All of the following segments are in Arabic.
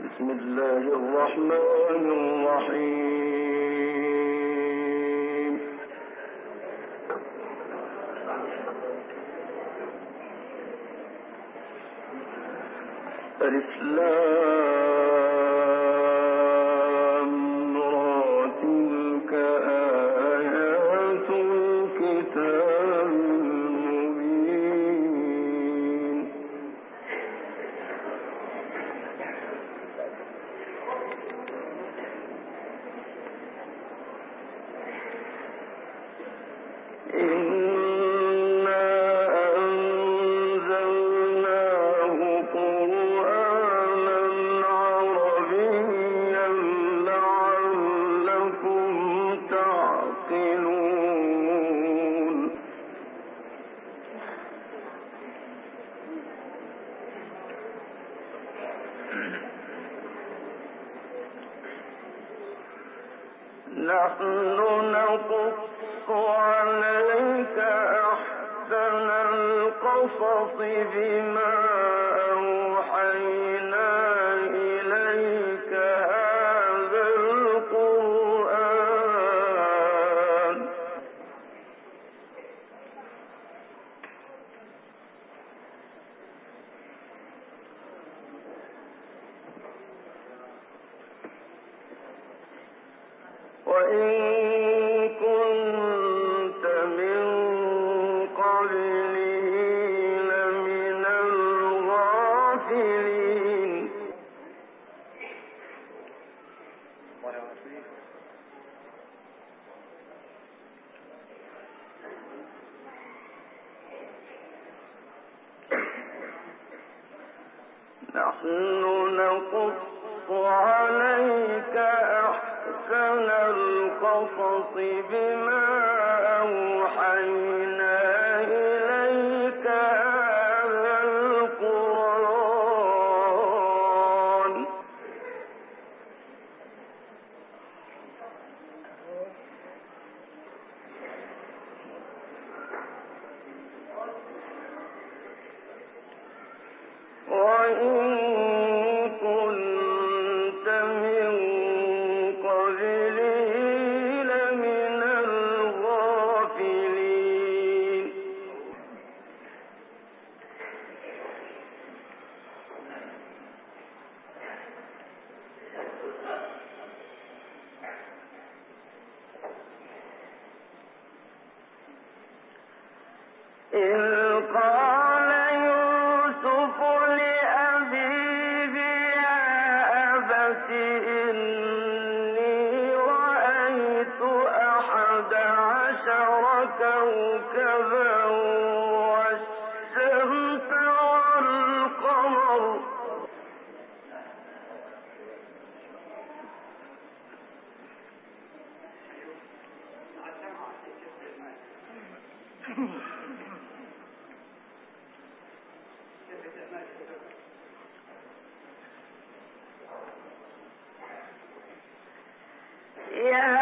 بسم الله الرحمن الرحيم. الإسلام بما Yeah.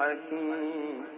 مبين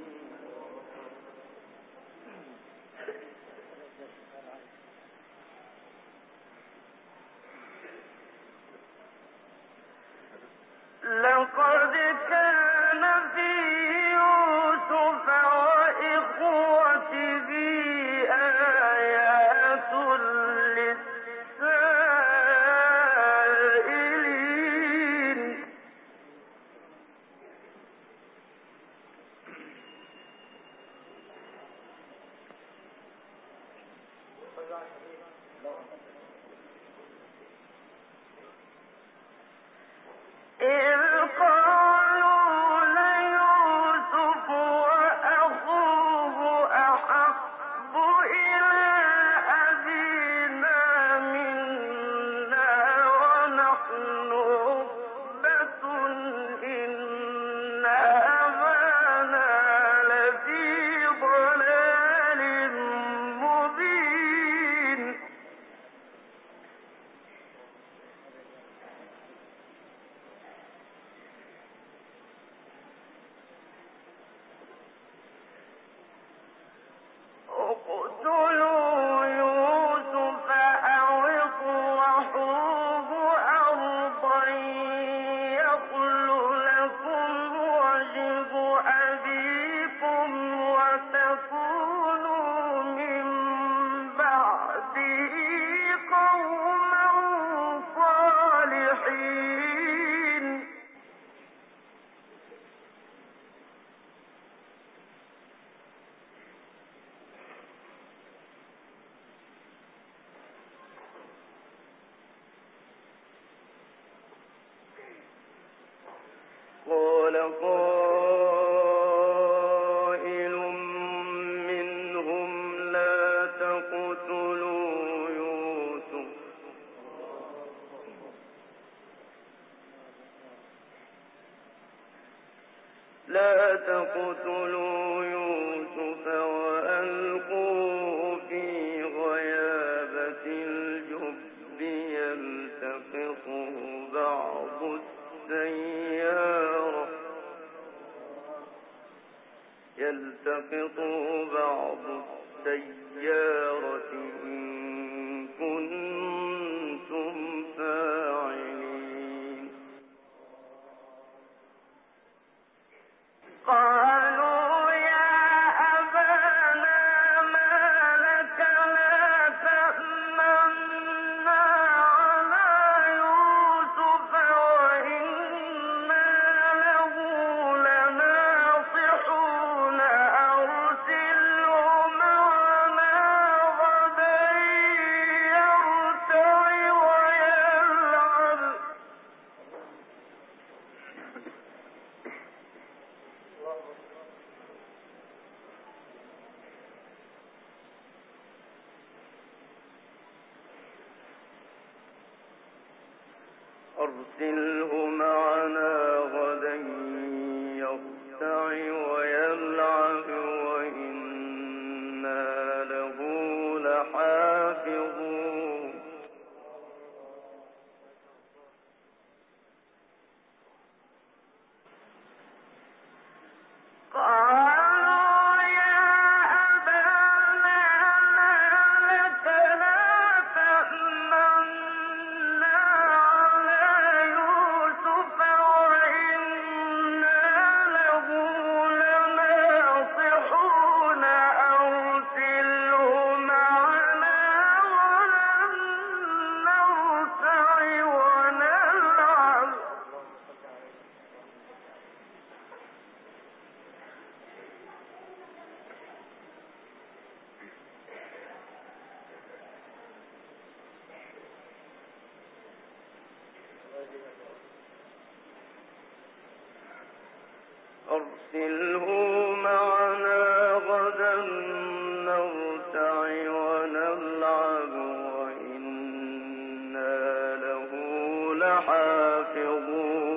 لا تقتلوا يوسف وألقوه في غيابة الجب يلتقطه بعض السيارة. بعض السيارة. منهم حافظون.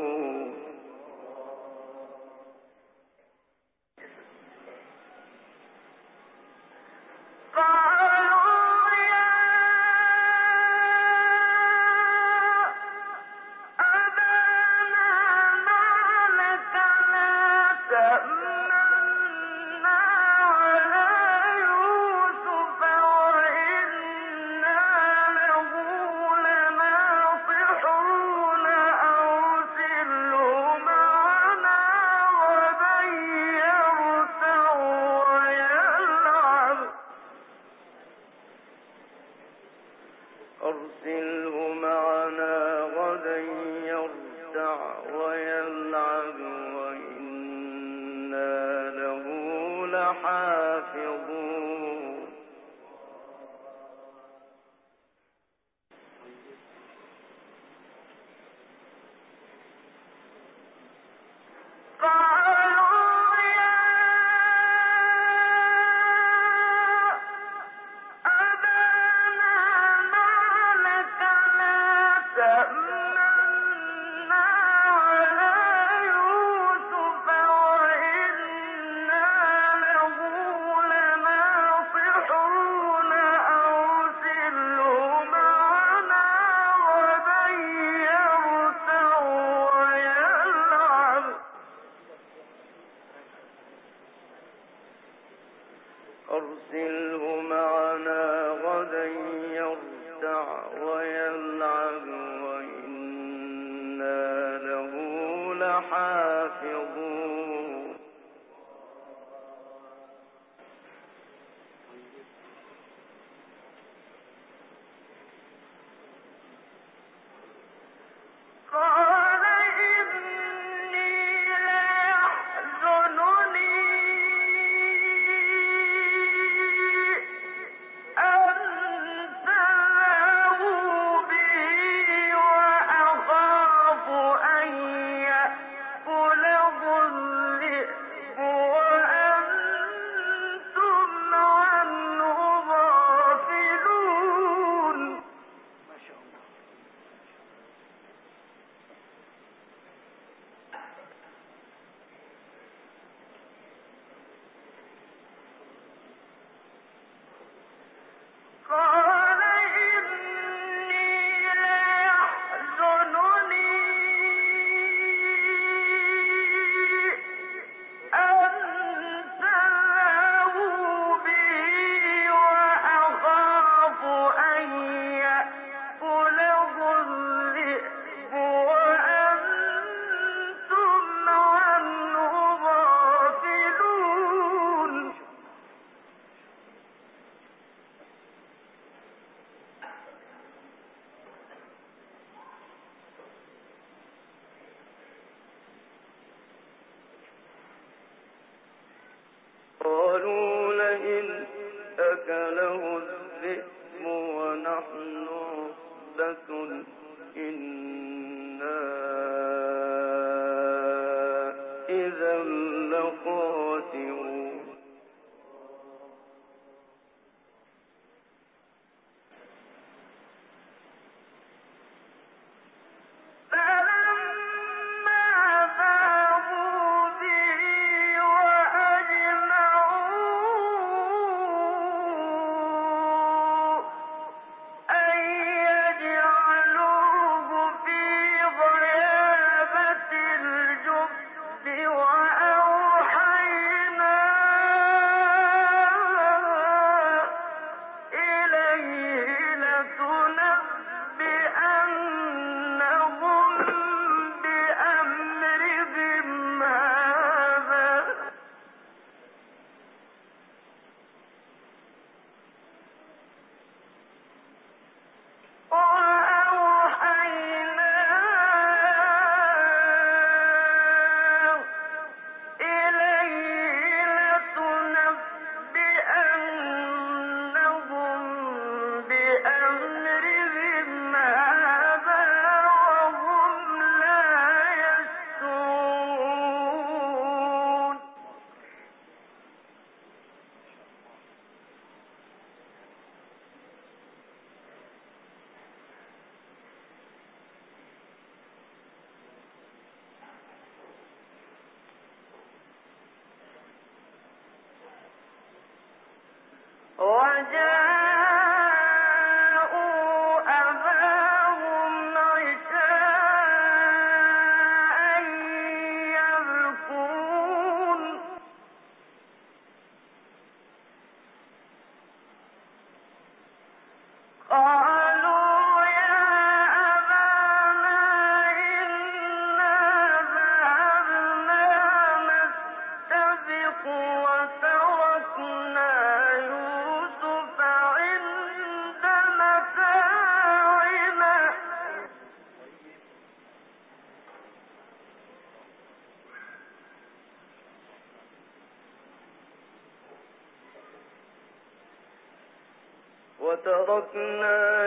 إذا لخاسرون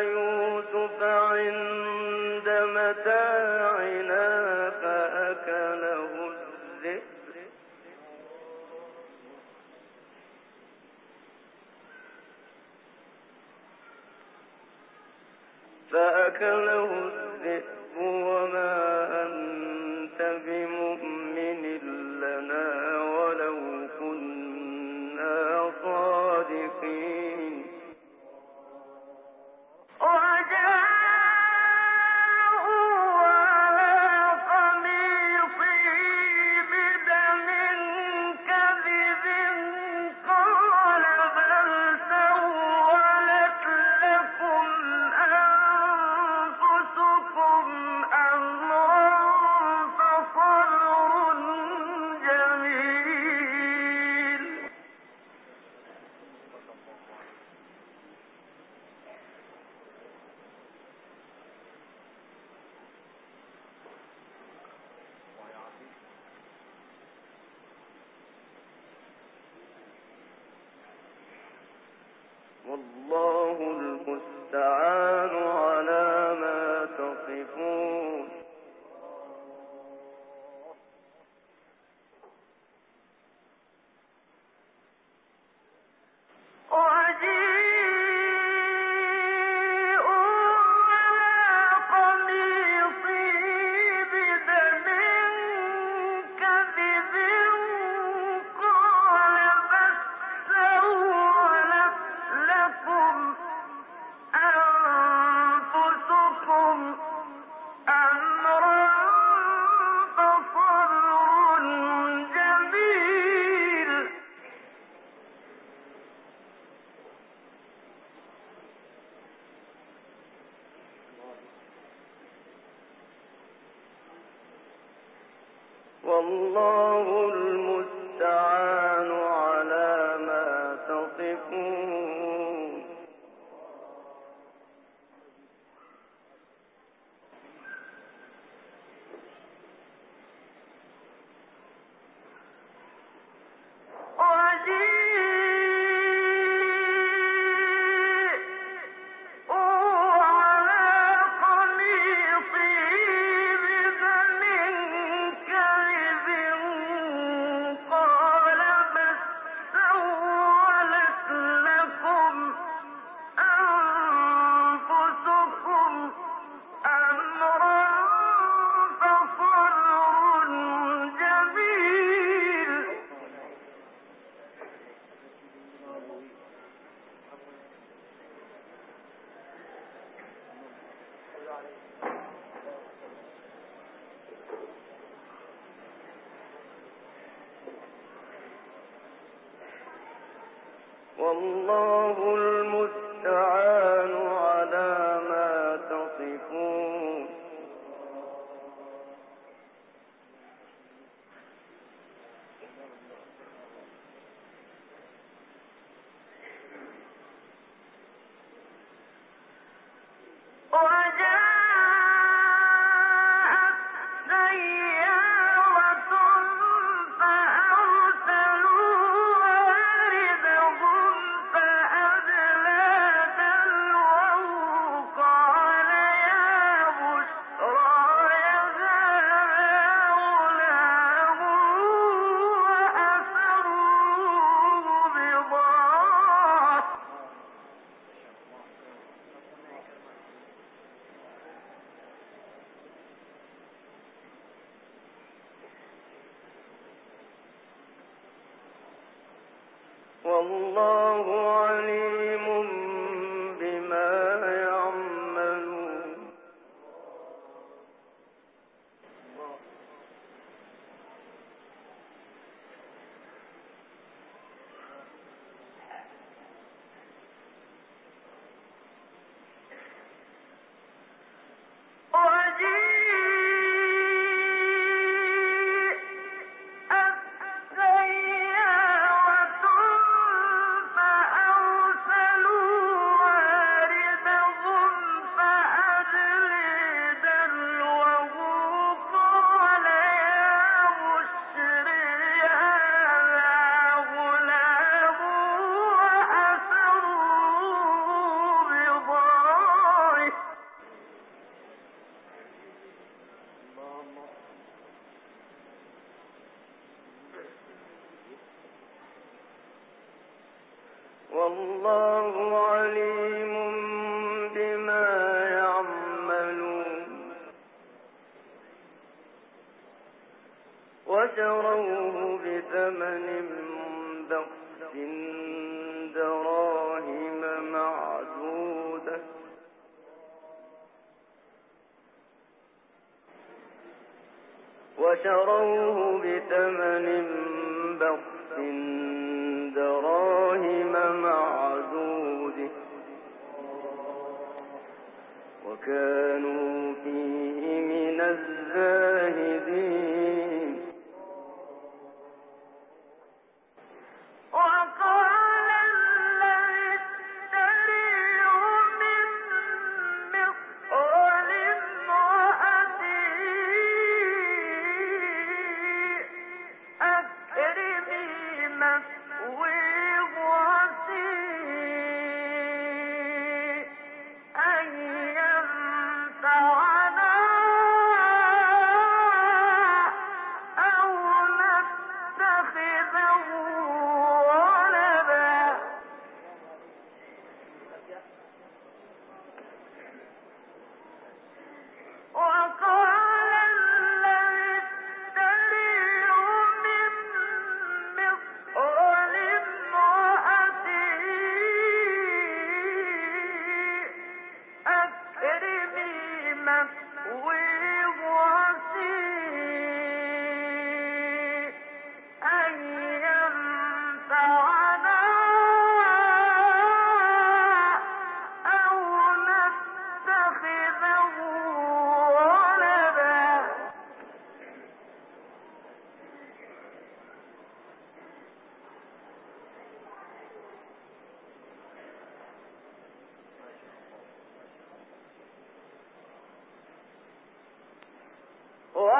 يوسف عند متاعنا فأكله الذئب والله المستعان على ما تصفون.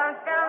Oscar.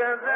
وكذلك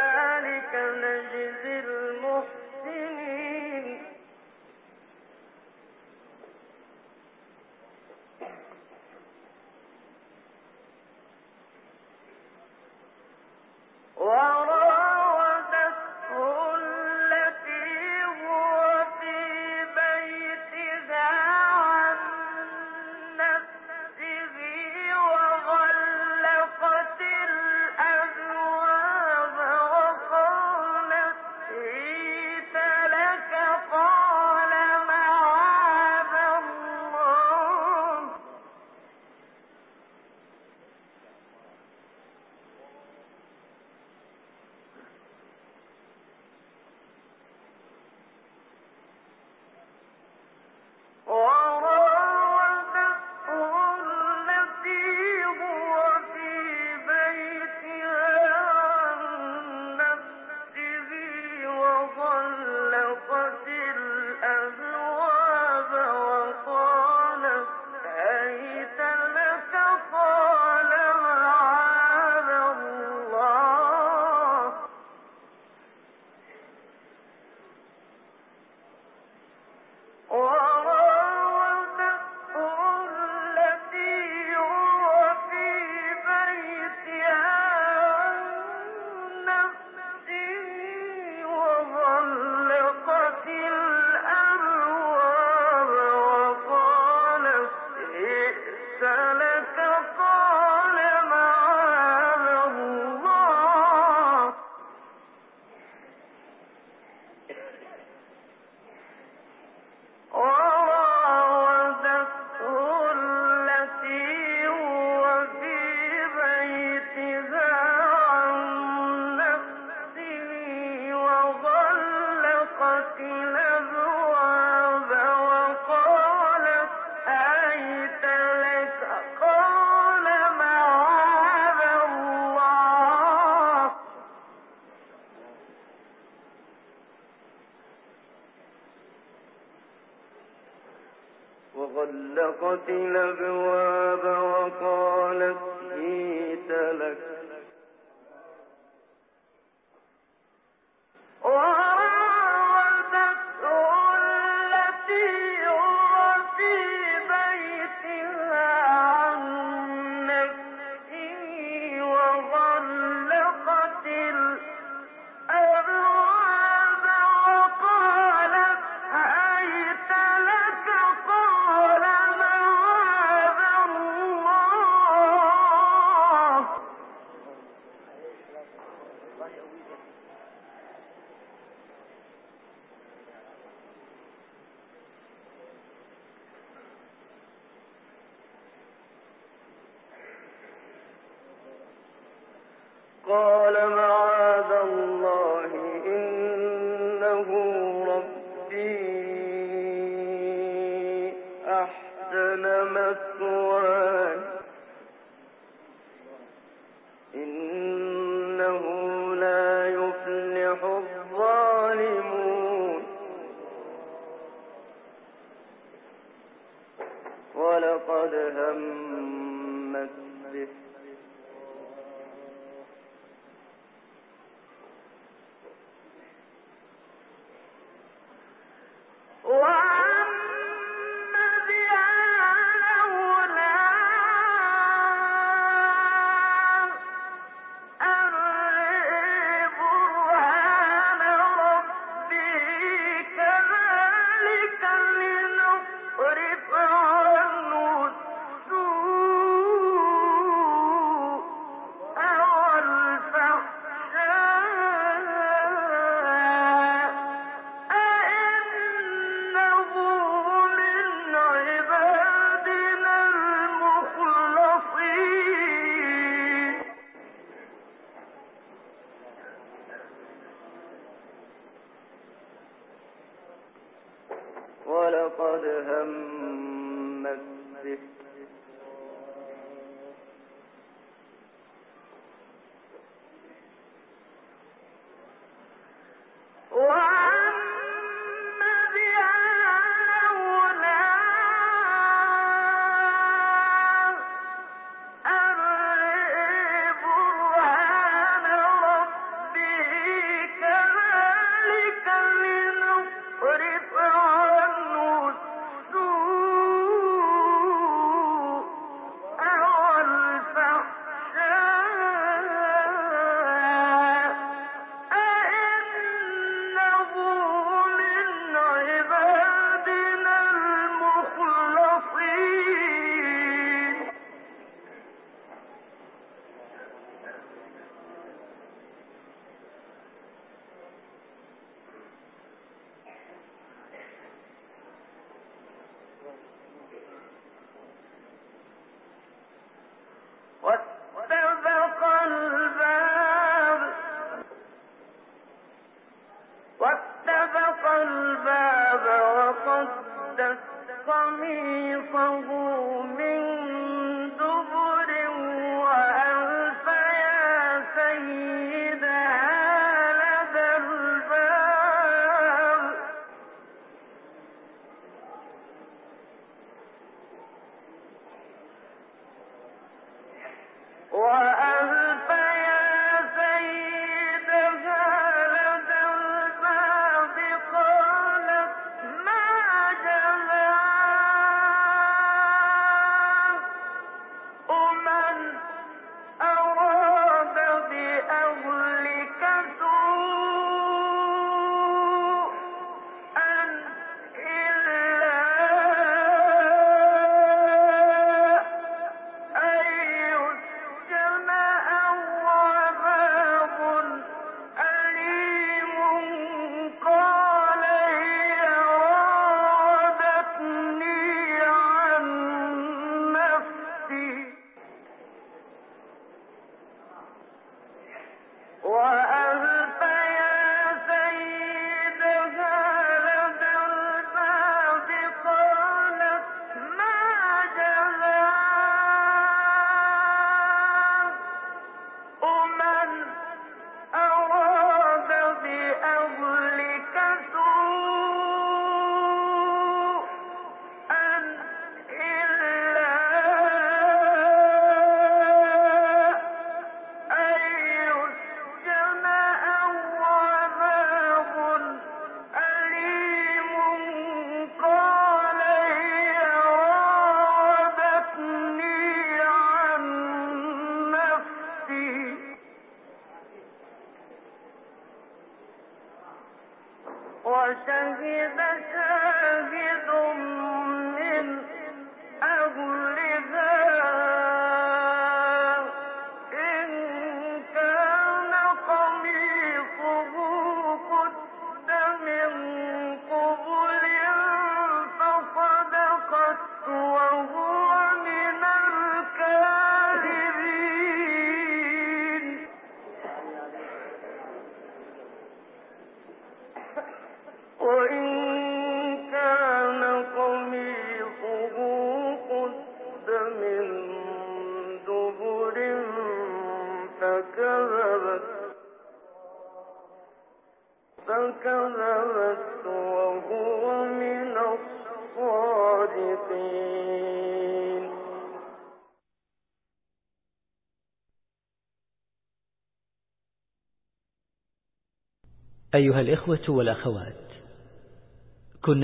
أيها الإخوة والأخوات.